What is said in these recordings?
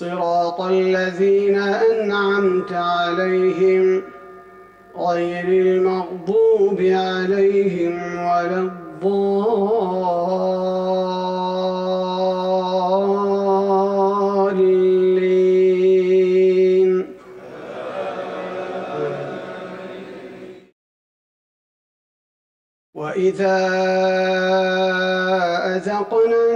صراط الذين أنعمت عليهم غير المغضوب عليهم ولا الضالين. وإذا أذقنا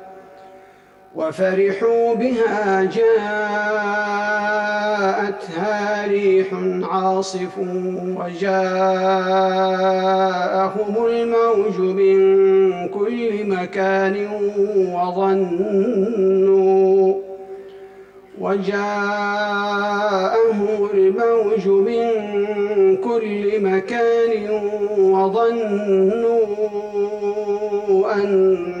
وفرحوا بها جاءتها ريح عاصف وجاءهم الموج من كل مكان وظنوا وجاءهم الموج من كل مكان وظنوا أن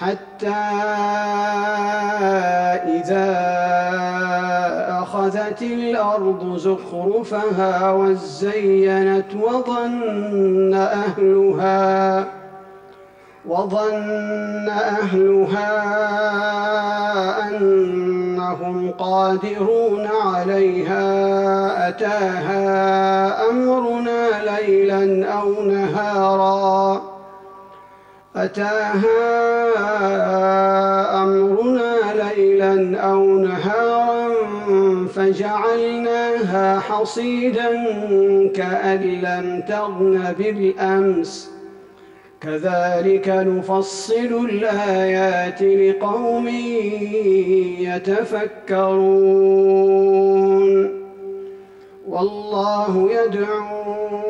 حتى إذا أخذت الأرض زخرفها وزينت وظن أهلها وظن أهلها أنهم قادرون عليها أتاها أمرنا ليلا أو نهارا. أتاها أمرنا ليلا أو نهارا فجعلناها حصيدا كأن لم تغن بالأمس. كذلك نفصل الآيات لقوم يتفكرون. والله يدعو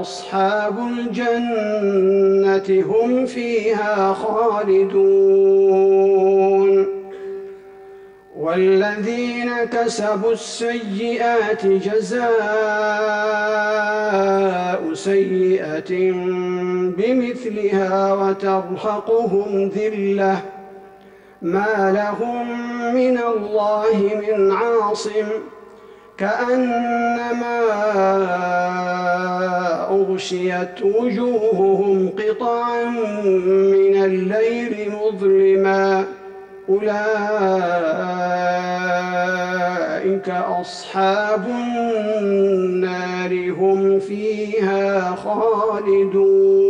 أصحاب الجنة هم فيها خالدون. والذين كسبوا السيئات جزاء سيئة بمثلها وترهقهم ذلة. ما لهم من الله من عاصم. كأنما أغشيت وجوههم قطعا من الليل مظلما. أولئك أصحاب النار هم فيها خالدون.